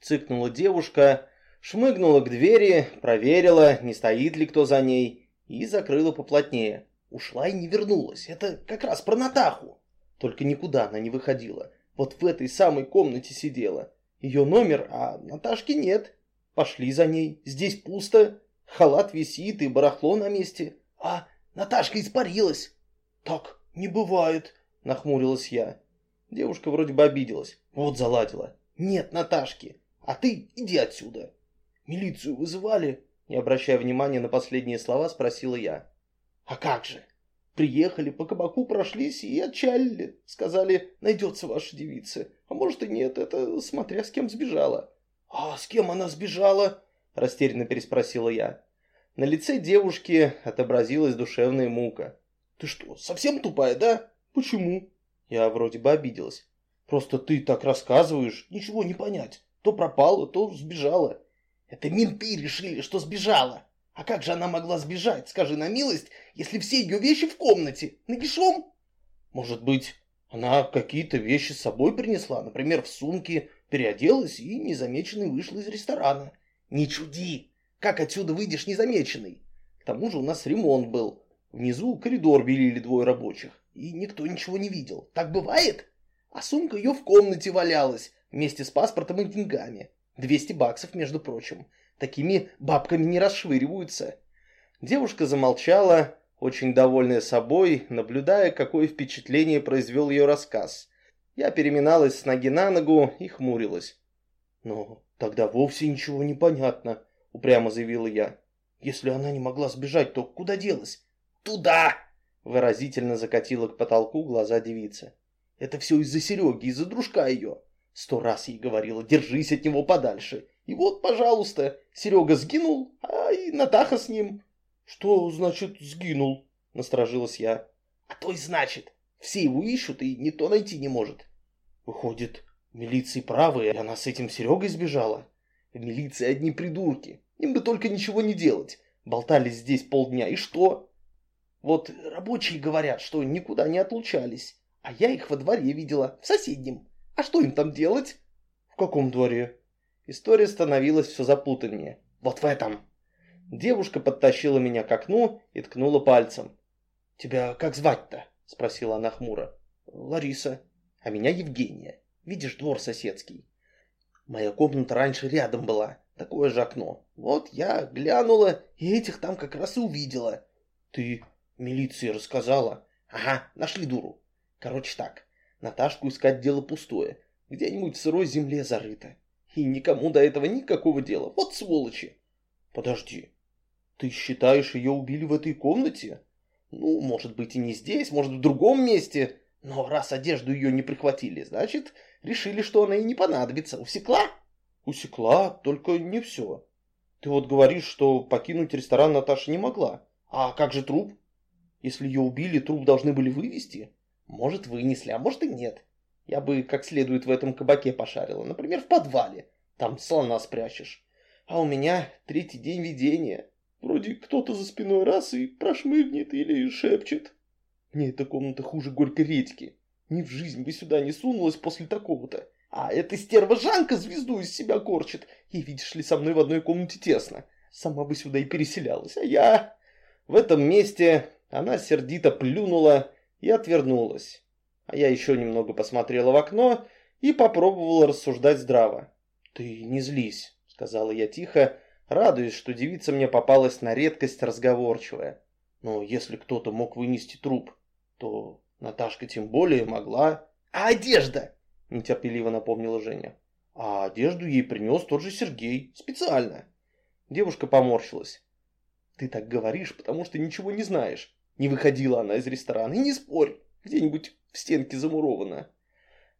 цыкнула девушка, шмыгнула к двери, проверила, не стоит ли кто за ней, и закрыла поплотнее. Ушла и не вернулась. Это как раз про Натаху. Только никуда она не выходила. Вот в этой самой комнате сидела. Ее номер, а Наташки нет. Пошли за ней. Здесь пусто. Халат висит и барахло на месте. А Наташка испарилась. Так не бывает, нахмурилась я. Девушка вроде бы обиделась. Вот заладила. Нет Наташки. А ты иди отсюда. Милицию вызывали? Не обращая внимания на последние слова, спросила я. А как же? Приехали, по кабаку прошлись и отчалили. Сказали, найдется ваша девица. А может и нет, это смотря с кем сбежала. А с кем она сбежала? Растерянно переспросила я. На лице девушки отобразилась душевная мука. Ты что, совсем тупая, да? Почему? Я вроде бы обиделась. Просто ты так рассказываешь, ничего не понять. То пропала, то сбежала. Это менты решили, что сбежала. А как же она могла сбежать, скажи на милость, если все ее вещи в комнате, нагишом? Может быть, она какие-то вещи с собой принесла, например, в сумке, переоделась и незамеченной вышла из ресторана. Не чуди, как отсюда выйдешь незамеченный? К тому же у нас ремонт был. Внизу коридор белили двое рабочих, и никто ничего не видел. Так бывает? А сумка ее в комнате валялась, вместе с паспортом и деньгами. 200 баксов, между прочим. Такими бабками не расшвыриваются. Девушка замолчала, очень довольная собой, наблюдая, какое впечатление произвел ее рассказ. Я переминалась с ноги на ногу и хмурилась. «Ну, тогда вовсе ничего не понятно», — упрямо заявила я. «Если она не могла сбежать, то куда делась?» «Туда!» — выразительно закатила к потолку глаза девица. «Это все из-за Сереги, из-за дружка ее. Сто раз ей говорила, держись от него подальше. И вот, пожалуйста, Серега сгинул, а и Натаха с ним. Что значит сгинул? Насторожилась я. А то и значит. Все его ищут, и никто найти не может. Выходит, милиции правы, и она с этим Серегой сбежала. В милиции одни придурки. Им бы только ничего не делать. Болтались здесь полдня, и что? Вот рабочие говорят, что никуда не отлучались. А я их во дворе видела, в соседнем. А что им там делать? В каком дворе? История становилась все запутаннее. Вот в этом. Девушка подтащила меня к окну и ткнула пальцем. «Тебя как звать-то?» – спросила она хмуро. «Лариса. А меня Евгения. Видишь, двор соседский. Моя комната раньше рядом была, такое же окно. Вот я глянула и этих там как раз и увидела. Ты милиции рассказала? Ага, нашли дуру. Короче так, Наташку искать дело пустое. Где-нибудь в сырой земле зарыто. И никому до этого никакого дела. Вот сволочи. Подожди. Ты считаешь, ее убили в этой комнате? Ну, может быть и не здесь, может в другом месте. Но раз одежду ее не прихватили, значит, решили, что она и не понадобится. Усекла? Усекла, только не все. Ты вот говоришь, что покинуть ресторан Наташа не могла. А как же труп? Если ее убили, труп должны были вывести. Может, вынесли, а может и нет. Я бы как следует в этом кабаке пошарила. Например, в подвале. Там слона спрячешь. А у меня третий день видения. Вроде кто-то за спиной раз и прошмыгнет или шепчет. Мне эта комната хуже горькой редьки. Ни в жизнь бы сюда не сунулась после такого-то. А эта стерва Жанка звезду из себя корчит. И видишь ли, со мной в одной комнате тесно. Сама бы сюда и переселялась. А я... В этом месте она сердито плюнула и отвернулась а я еще немного посмотрела в окно и попробовала рассуждать здраво. «Ты не злись», — сказала я тихо, радуясь, что девица мне попалась на редкость разговорчивая. «Но если кто-то мог вынести труп, то Наташка тем более могла...» «А одежда?» — нетерпеливо напомнила Женя. «А одежду ей принес тот же Сергей, специально». Девушка поморщилась. «Ты так говоришь, потому что ничего не знаешь. Не выходила она из ресторана, и не спорь, где-нибудь в стенке замурована.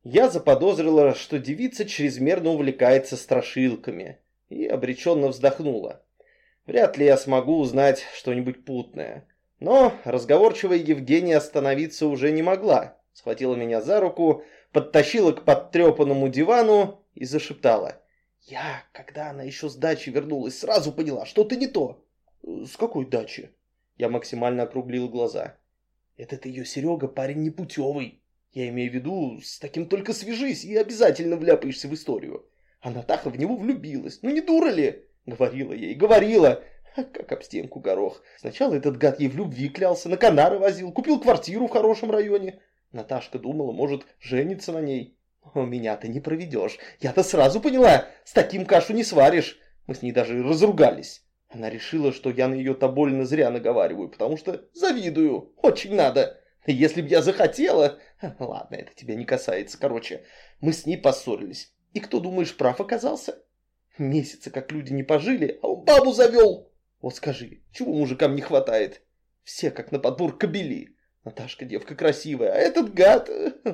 Я заподозрила, что девица чрезмерно увлекается страшилками, и обреченно вздохнула. Вряд ли я смогу узнать что-нибудь путное. Но разговорчивая Евгения остановиться уже не могла. Схватила меня за руку, подтащила к подтрепанному дивану и зашептала. Я, когда она еще с дачи вернулась, сразу поняла, что-то не то. С какой дачи? Я максимально округлил глаза. Этот ее Серега парень непутевый. Я имею в виду, с таким только свяжись и обязательно вляпаешься в историю. А Натаха в него влюбилась. Ну не дура ли? Говорила ей, говорила. А как об стенку горох. Сначала этот гад ей в любви клялся, на Канары возил, купил квартиру в хорошем районе. Наташка думала, может, жениться на ней. О, меня-то не проведешь. Я-то сразу поняла, с таким кашу не сваришь. Мы с ней даже разругались. Она решила, что я на ее Тоболина зря наговариваю, потому что завидую. Очень надо. Если б я захотела... Ладно, это тебя не касается. Короче, мы с ней поссорились. И кто, думаешь, прав оказался? Месяца как люди не пожили, а он бабу завел. Вот скажи, чего мужикам не хватает? Все как на подбор кобели. Наташка девка красивая, а этот гад...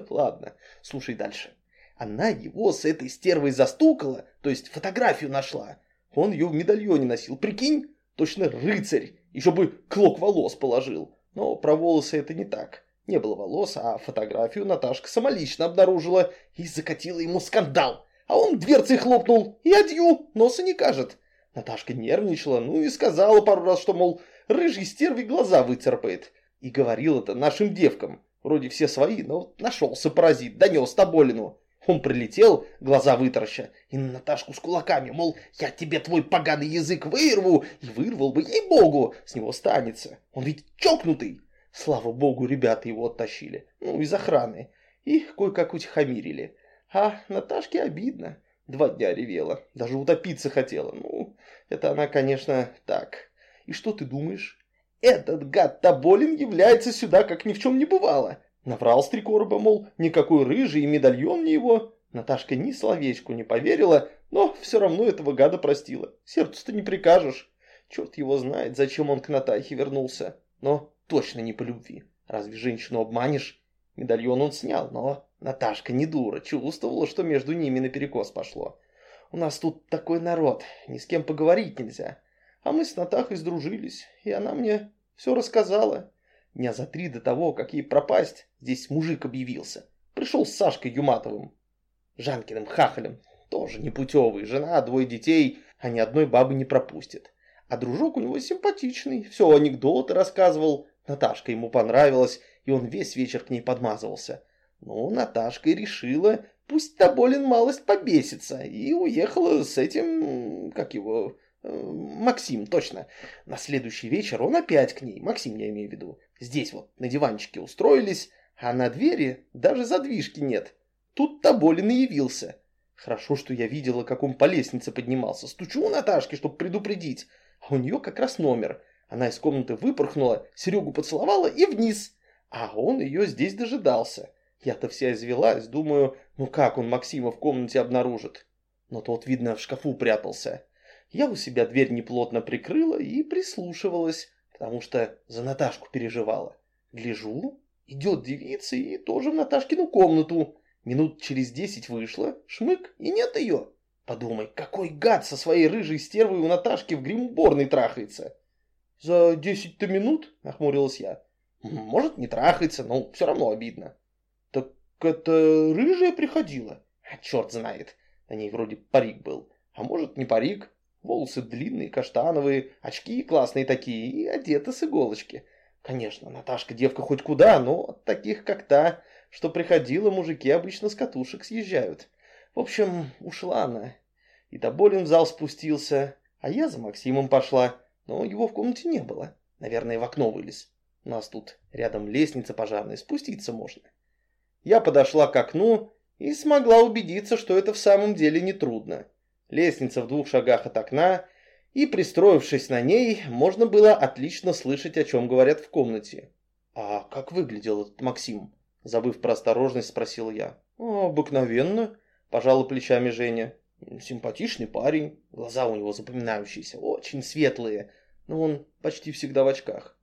Ладно, слушай дальше. Она его с этой стервой застукала, то есть фотографию нашла. Он ее в медальоне носил, прикинь? Точно рыцарь, еще бы клок волос положил. Но про волосы это не так. Не было волос, а фотографию Наташка самолично обнаружила и закатила ему скандал. А он дверцей хлопнул и адью, носа не кажет. Наташка нервничала, ну и сказала пару раз, что, мол, рыжий стерви глаза выцарпает. И говорил это нашим девкам. Вроде все свои, но нашелся паразит, донес Тоболину. Он прилетел, глаза вытараща, и на Наташку с кулаками, мол, я тебе твой поганый язык вырву, и вырвал бы, ей-богу, с него станется. Он ведь чокнутый. Слава богу, ребята его оттащили, ну, из охраны, и кое-как утихомирили. А Наташке обидно. Два дня ревела, даже утопиться хотела. Ну, это она, конечно, так. И что ты думаешь? Этот гад Тоболин является сюда, как ни в чем не бывало. Наврал с три короба, мол, никакой рыжий и медальон не его. Наташка ни словечку не поверила, но все равно этого гада простила. Сердцу-то не прикажешь. Черт его знает, зачем он к Натахе вернулся. Но точно не по любви. Разве женщину обманешь? Медальон он снял, но Наташка не дура, чувствовала, что между ними наперекос пошло. У нас тут такой народ, ни с кем поговорить нельзя. А мы с Натахой сдружились, и она мне все рассказала. Дня за три до того, как ей пропасть, здесь мужик объявился. Пришел с Сашкой Юматовым. Жанкиным хахалем. Тоже непутевый. Жена, двое детей, а ни одной бабы не пропустит. А дружок у него симпатичный. Все анекдоты рассказывал. Наташка ему понравилась, и он весь вечер к ней подмазывался. Ну, Наташка и решила, пусть Тоболин малость побесится, и уехала с этим, как его, Максим, точно. На следующий вечер он опять к ней, Максим я имею в виду. Здесь вот на диванчике устроились, а на двери даже задвижки нет. Тут Тоболин и явился. Хорошо, что я видела, как он по лестнице поднимался. Стучу у Наташки, чтобы предупредить. А у нее как раз номер. Она из комнаты выпорхнула, Серегу поцеловала и вниз. А он ее здесь дожидался. Я-то вся извелась, думаю, ну как он Максима в комнате обнаружит. Но тот, видно, в шкафу прятался. Я у себя дверь неплотно прикрыла и прислушивалась потому что за Наташку переживала. Гляжу, идет девица и тоже в Наташкину комнату. Минут через десять вышла, шмык, и нет ее. Подумай, какой гад со своей рыжей стервой у Наташки в гримуборной трахается. За десять-то минут, нахмурилась я. Может, не трахается, но все равно обидно. Так это рыжая приходила? А черт знает, на ней вроде парик был. А может, не парик, Волосы длинные, каштановые, очки классные такие и одеты с иголочки. Конечно, Наташка девка хоть куда, но таких как та, что приходила, мужики обычно с катушек съезжают. В общем, ушла она. И Тоболин в зал спустился, а я за Максимом пошла, но его в комнате не было. Наверное, в окно вылез. У нас тут рядом лестница пожарная, спуститься можно. Я подошла к окну и смогла убедиться, что это в самом деле нетрудно. Лестница в двух шагах от окна, и, пристроившись на ней, можно было отлично слышать, о чем говорят в комнате. «А как выглядел этот Максим?» Забыв про осторожность, спросил я. «Обыкновенно», – пожала плечами Женя. «Симпатичный парень, глаза у него запоминающиеся, очень светлые, но он почти всегда в очках».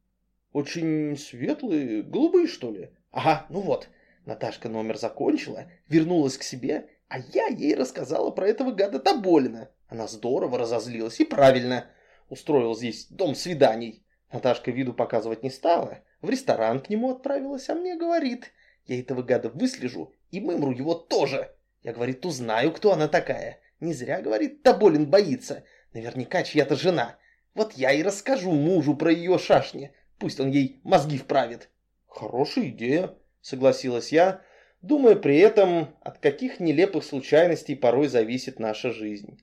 «Очень светлые? Голубые, что ли?» «Ага, ну вот». Наташка номер закончила, вернулась к себе а я ей рассказала про этого гада Тоболина. Она здорово разозлилась и правильно. Устроил здесь дом свиданий. Наташка виду показывать не стала. В ресторан к нему отправилась, а мне говорит. Я этого гада выслежу и мымру его тоже. Я, говорит, узнаю, кто она такая. Не зря, говорит, Тоболин боится. Наверняка чья-то жена. Вот я и расскажу мужу про ее шашни. Пусть он ей мозги вправит. Хорошая идея, согласилась я, думая при этом, от каких нелепых случайностей порой зависит наша жизнь.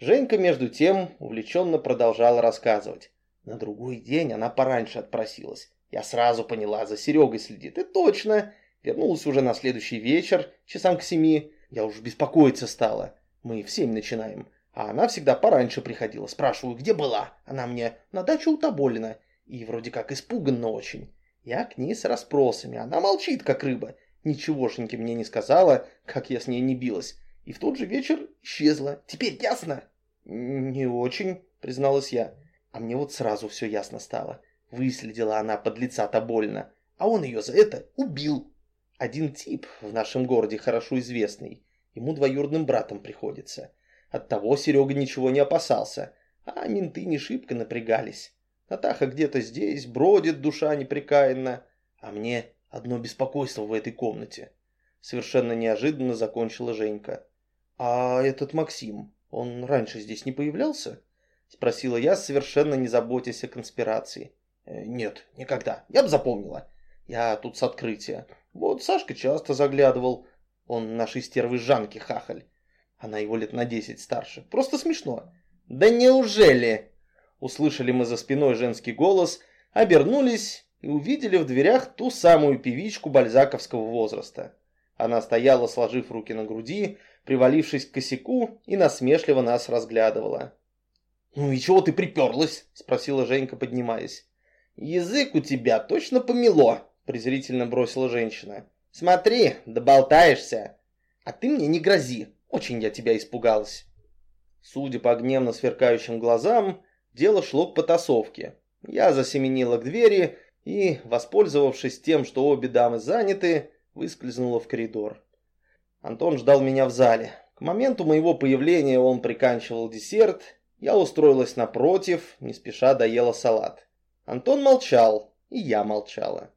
Женька, между тем, увлеченно продолжала рассказывать. На другой день она пораньше отпросилась. Я сразу поняла, за Серегой следит. И точно. Вернулась уже на следующий вечер, часам к семи. Я уж беспокоиться стала. Мы в семь начинаем. А она всегда пораньше приходила. Спрашиваю, где была? Она мне, на дачу у Тоболина. И вроде как испуганно очень. Я к ней с расспросами. Она молчит, как рыба. Ничегошеньки мне не сказала, как я с ней не билась. И в тот же вечер исчезла. Теперь ясно? Не очень, призналась я. А мне вот сразу все ясно стало. Выследила она под лица-то больно. А он ее за это убил. Один тип в нашем городе хорошо известный. Ему двоюродным братом приходится. Оттого Серега ничего не опасался. А менты не шибко напрягались. Натаха где-то здесь, бродит душа непрекаянно. А мне одно беспокойство в этой комнате. Совершенно неожиданно закончила Женька. А этот Максим, он раньше здесь не появлялся? Спросила я, совершенно не заботясь о конспирации. «Э, нет, никогда. Я бы запомнила. Я тут с открытия. Вот Сашка часто заглядывал. Он нашей стервы Жанки хахаль. Она его лет на десять старше. Просто смешно. Да неужели? Услышали мы за спиной женский голос, обернулись и увидели в дверях ту самую певичку бальзаковского возраста. Она стояла, сложив руки на груди, привалившись к косяку и насмешливо нас разглядывала. «Ну и чего ты приперлась?» – спросила Женька, поднимаясь. «Язык у тебя точно помело», – презрительно бросила женщина. «Смотри, доболтаешься. А ты мне не грози, очень я тебя испугалась». Судя по гневно сверкающим глазам, дело шло к потасовке. Я засеменила к двери и, воспользовавшись тем, что обе дамы заняты, выскользнула в коридор. Антон ждал меня в зале. К моменту моего появления он приканчивал десерт я устроилась напротив, не спеша доела салат. Антон молчал, и я молчала.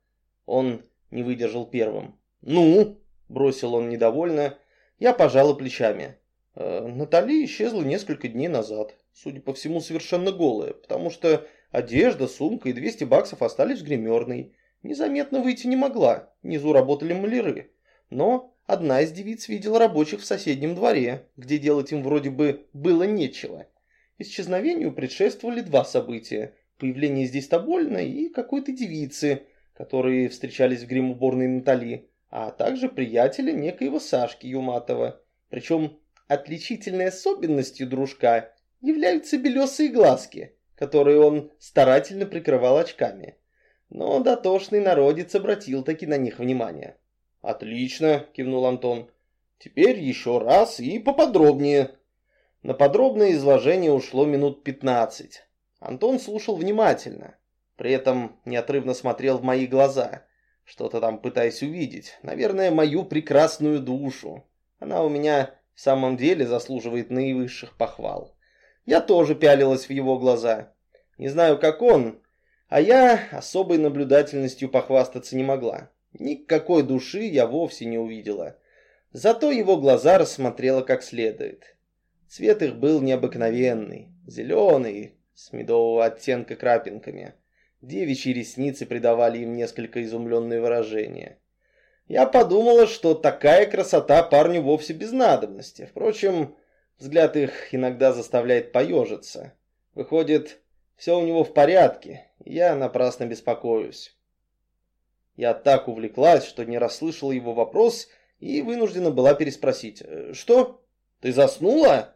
Он не выдержал первым. «Ну?» – бросил он недовольно. Я пожала плечами. «Э, Натали исчезла несколько дней назад. Судя по всему, совершенно голая, потому что одежда, сумка и 200 баксов остались в гримерной. Незаметно выйти не могла, внизу работали маляры. Но одна из девиц видела рабочих в соседнем дворе, где делать им вроде бы было нечего. Исчезновению предшествовали два события. Появление здесь Тобольна и какой-то девицы, которые встречались в грим-уборной Натали, а также приятеля некоего Сашки Юматова. Причем отличительной особенностью дружка являются белесые глазки, которые он старательно прикрывал очками. Но дотошный народец обратил таки на них внимание. «Отлично», – кивнул Антон. «Теперь еще раз и поподробнее». На подробное изложение ушло минут 15. Антон слушал внимательно, при этом неотрывно смотрел в мои глаза, что-то там пытаясь увидеть, наверное, мою прекрасную душу. Она у меня в самом деле заслуживает наивысших похвал. Я тоже пялилась в его глаза. Не знаю, как он, а я особой наблюдательностью похвастаться не могла. Никакой души я вовсе не увидела. Зато его глаза рассмотрела как следует. Цвет их был необыкновенный, зеленый, с медового оттенка крапинками. Девичьи ресницы придавали им несколько изумленное выражение. Я подумала, что такая красота парню вовсе без надобности. Впрочем, взгляд их иногда заставляет поежиться. Выходит, все у него в порядке, я напрасно беспокоюсь. Я так увлеклась, что не расслышала его вопрос и вынуждена была переспросить. «Э, «Что? Ты заснула?»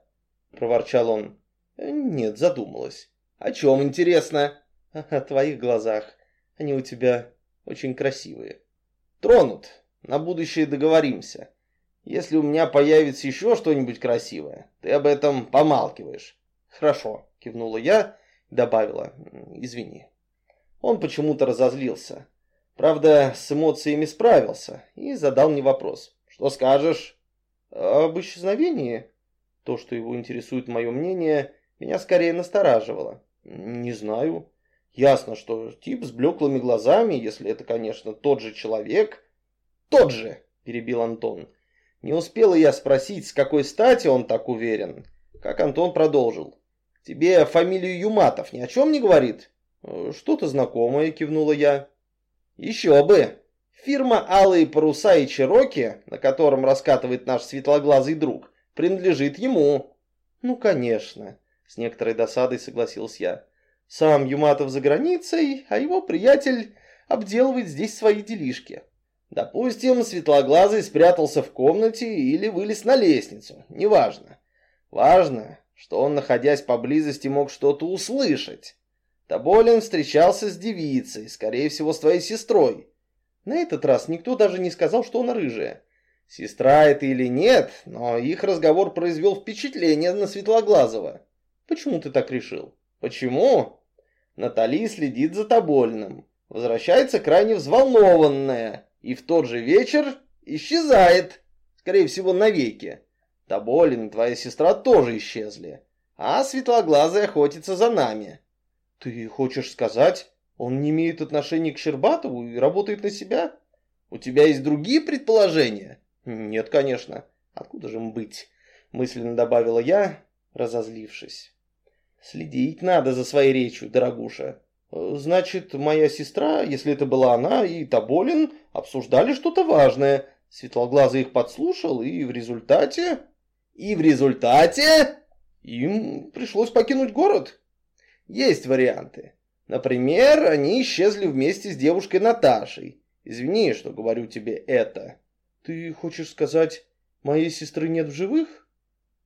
проворчал он. Нет, задумалась. О чем, интересно? О твоих глазах. Они у тебя очень красивые. Тронут. На будущее договоримся. Если у меня появится еще что-нибудь красивое, ты об этом помалкиваешь. Хорошо, кивнула я добавила. Извини. Он почему-то разозлился. Правда, с эмоциями справился и задал мне вопрос. Что скажешь? Об исчезновении? То, что его интересует мое мнение, меня скорее настораживало. Не знаю. Ясно, что тип с блеклыми глазами, если это, конечно, тот же человек... Тот же, перебил Антон. Не успела я спросить, с какой стати он так уверен, как Антон продолжил. Тебе фамилию Юматов ни о чем не говорит? Что-то знакомое, кивнула я. Еще бы. Фирма «Алые паруса и Чероки», на котором раскатывает наш светлоглазый друг, принадлежит ему. Ну, конечно, с некоторой досадой согласился я. Сам Юматов за границей, а его приятель обделывает здесь свои делишки. Допустим, светлоглазый спрятался в комнате или вылез на лестницу, неважно. Важно, что он, находясь поблизости, мог что-то услышать. Тоболин встречался с девицей, скорее всего, с твоей сестрой. На этот раз никто даже не сказал, что она рыжая. Сестра это или нет, но их разговор произвел впечатление на Светлоглазого. Почему ты так решил? Почему? Натали следит за Тобольным. Возвращается крайне взволнованная. И в тот же вечер исчезает. Скорее всего, навеки. Тоболин и твоя сестра тоже исчезли. А Светлоглазый охотится за нами. Ты хочешь сказать, он не имеет отношения к Щербатову и работает на себя? У тебя есть другие предположения? Нет, конечно. Откуда же им быть? Мысленно добавила я, разозлившись. Следить надо за своей речью, дорогуша. Значит, моя сестра, если это была она, и Тоболин обсуждали что-то важное. Светлоглазый их подслушал, и в результате... И в результате им пришлось покинуть город. Есть варианты. Например, они исчезли вместе с девушкой Наташей. Извини, что говорю тебе это. Ты хочешь сказать, моей сестры нет в живых?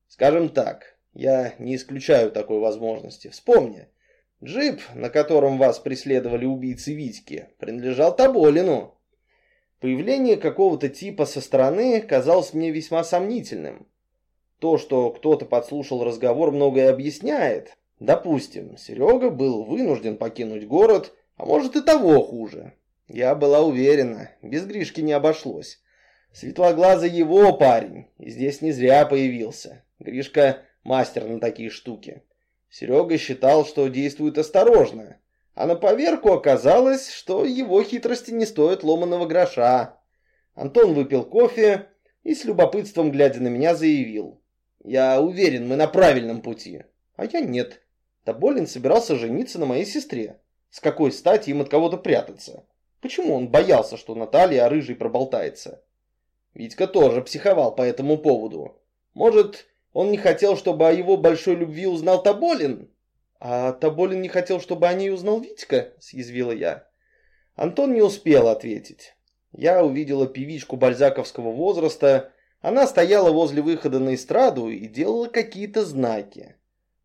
Скажем так, я не исключаю такой возможности. Вспомни, джип, на котором вас преследовали убийцы Витьки, принадлежал Тоболину. Появление какого-то типа со стороны казалось мне весьма сомнительным. То, что кто-то подслушал разговор, многое объясняет, Допустим, Серега был вынужден покинуть город, а может и того хуже. Я была уверена, без Гришки не обошлось. Светлоглазый его парень, и здесь не зря появился. Гришка мастер на такие штуки. Серега считал, что действует осторожно, а на поверку оказалось, что его хитрости не стоят ломаного гроша. Антон выпил кофе и с любопытством, глядя на меня, заявил. «Я уверен, мы на правильном пути». А я нет. Тоболин собирался жениться на моей сестре. С какой стати им от кого-то прятаться? Почему он боялся, что Наталья о рыжей проболтается? Витька тоже психовал по этому поводу. Может, он не хотел, чтобы о его большой любви узнал Тоболин? А Тоболин не хотел, чтобы о ней узнал Витька, съязвила я. Антон не успел ответить. Я увидела певичку бальзаковского возраста. Она стояла возле выхода на эстраду и делала какие-то знаки.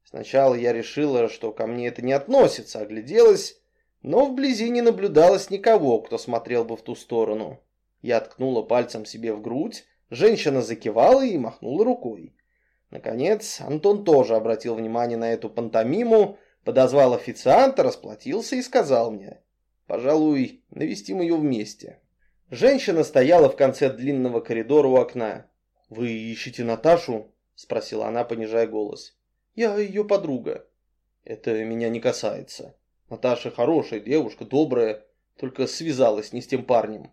Сначала я решила, что ко мне это не относится, огляделась, но вблизи не наблюдалось никого, кто смотрел бы в ту сторону. Я ткнула пальцем себе в грудь, женщина закивала и махнула рукой. Наконец, Антон тоже обратил внимание на эту пантомиму, подозвал официанта, расплатился и сказал мне, «Пожалуй, навестим ее вместе». Женщина стояла в конце длинного коридора у окна. «Вы ищете Наташу?» – спросила она, понижая голос. Я ее подруга. Это меня не касается. Наташа хорошая девушка, добрая, только связалась не с тем парнем.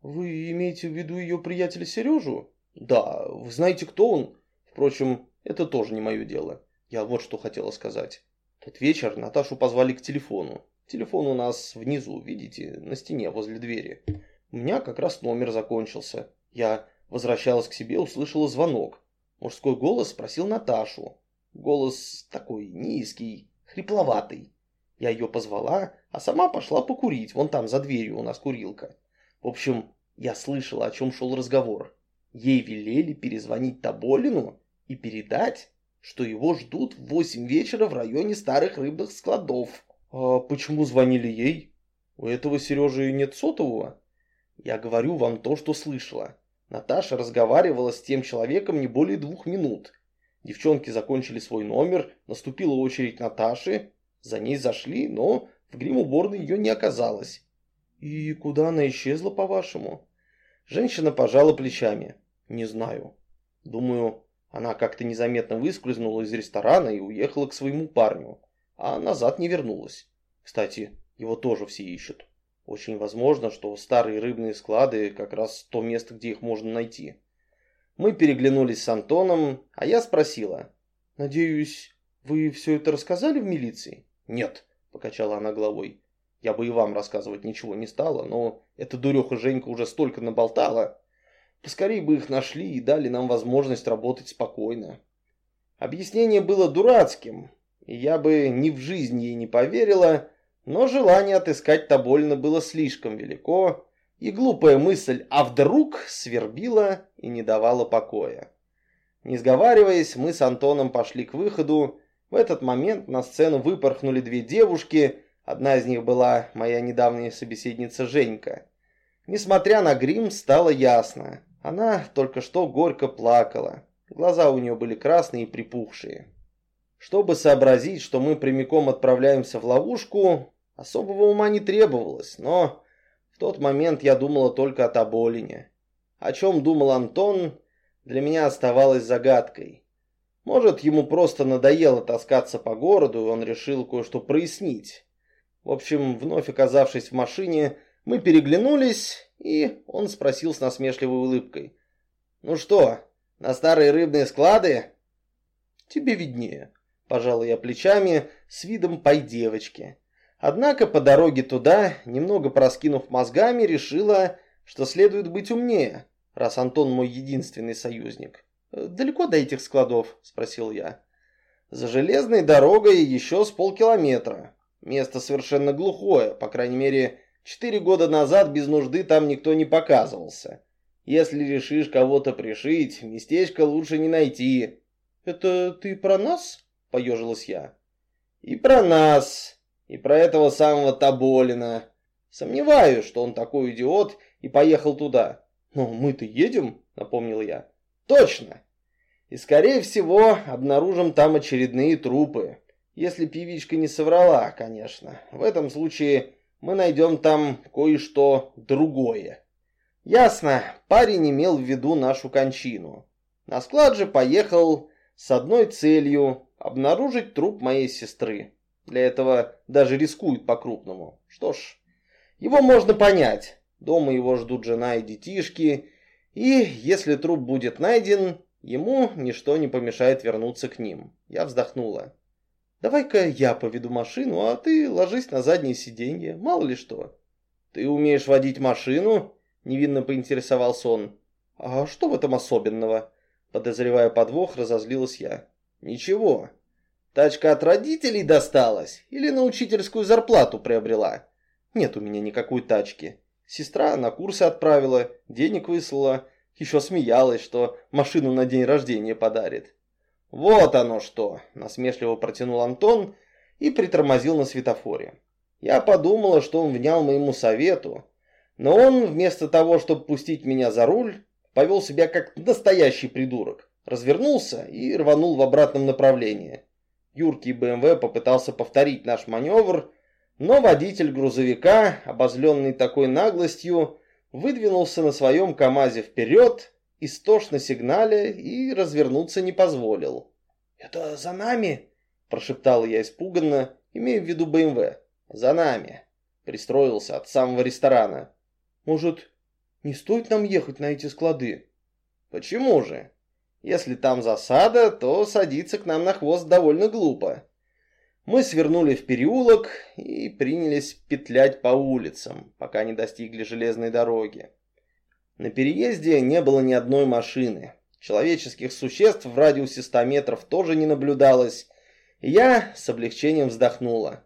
Вы имеете в виду ее приятеля Сережу? Да, вы знаете, кто он? Впрочем, это тоже не мое дело. Я вот что хотела сказать. Тот вечер Наташу позвали к телефону. Телефон у нас внизу, видите, на стене возле двери. У меня как раз номер закончился. Я возвращалась к себе, услышала звонок. Мужской голос спросил Наташу. Голос такой низкий, хрипловатый. Я ее позвала, а сама пошла покурить. Вон там за дверью у нас курилка. В общем, я слышала, о чем шел разговор. Ей велели перезвонить Тоболину и передать, что его ждут в восемь вечера в районе старых рыбных складов. А почему звонили ей? У этого Сережи нет сотового? Я говорю вам то, что слышала. Наташа разговаривала с тем человеком не более двух минут. Девчонки закончили свой номер, наступила очередь Наташи. За ней зашли, но в грим-уборной ее не оказалось. «И куда она исчезла, по-вашему?» Женщина пожала плечами. «Не знаю. Думаю, она как-то незаметно выскользнула из ресторана и уехала к своему парню, а назад не вернулась. Кстати, его тоже все ищут. Очень возможно, что старые рыбные склады как раз то место, где их можно найти». Мы переглянулись с Антоном, а я спросила. «Надеюсь, вы все это рассказали в милиции?» «Нет», — покачала она головой. Я бы и вам рассказывать ничего не стала, но эта дуреха Женька уже столько наболтала. Поскорей бы их нашли и дали нам возможность работать спокойно. Объяснение было дурацким, и я бы ни в жизнь ей не поверила, но желание отыскать Тоболина было слишком велико, и глупая мысль «а вдруг» свербила и не давала покоя. Не сговариваясь, мы с Антоном пошли к выходу. В этот момент на сцену выпорхнули две девушки, одна из них была моя недавняя собеседница Женька. Несмотря на грим, стало ясно. Она только что горько плакала. Глаза у нее были красные и припухшие. Чтобы сообразить, что мы прямиком отправляемся в ловушку, особого ума не требовалось, но в тот момент я думала только о Тоболине. О чем думал Антон, для меня оставалось загадкой. Может, ему просто надоело таскаться по городу, и он решил кое-что прояснить. В общем, вновь оказавшись в машине, мы переглянулись, и он спросил с насмешливой улыбкой. «Ну что, на старые рыбные склады?» «Тебе виднее», – пожал я плечами с видом пой девочки. Однако по дороге туда, немного проскинув мозгами, решила, что следует быть умнее, раз Антон мой единственный союзник. «Далеко до этих складов?» – спросил я. «За железной дорогой еще с полкилометра. Место совершенно глухое, по крайней мере, четыре года назад без нужды там никто не показывался. Если решишь кого-то пришить, местечко лучше не найти». «Это ты про нас?» – поежилась я. «И про нас», и про этого самого Тоболина. Сомневаюсь, что он такой идиот и поехал туда. Но мы-то едем, напомнил я. Точно. И скорее всего обнаружим там очередные трупы. Если певичка не соврала, конечно. В этом случае мы найдем там кое-что другое. Ясно, парень имел в виду нашу кончину. На склад же поехал с одной целью – обнаружить труп моей сестры. Для этого даже рискует по-крупному. Что ж, его можно понять. Дома его ждут жена и детишки. И если труп будет найден, ему ничто не помешает вернуться к ним. Я вздохнула. Давай-ка я поведу машину, а ты ложись на заднее сиденье, мало ли что. Ты умеешь водить машину? Невинно поинтересовался он. А что в этом особенного? Подозревая подвох, разозлилась я. Ничего, Тачка от родителей досталась или на учительскую зарплату приобрела? Нет у меня никакой тачки. Сестра на курсы отправила, денег выслала, еще смеялась, что машину на день рождения подарит. Вот оно что, насмешливо протянул Антон и притормозил на светофоре. Я подумала, что он внял моему совету, но он вместо того, чтобы пустить меня за руль, повел себя как настоящий придурок, развернулся и рванул в обратном направлении. Юркий БМВ попытался повторить наш маневр, но водитель грузовика, обозленный такой наглостью, выдвинулся на своем КамАЗе вперед, истошно сигналя и развернуться не позволил. «Это за нами?» – прошептал я испуганно, имея в виду БМВ. «За нами!» – пристроился от самого ресторана. «Может, не стоит нам ехать на эти склады?» «Почему же?» Если там засада, то садиться к нам на хвост довольно глупо. Мы свернули в переулок и принялись петлять по улицам, пока не достигли железной дороги. На переезде не было ни одной машины. Человеческих существ в радиусе 100 метров тоже не наблюдалось. Я с облегчением вздохнула.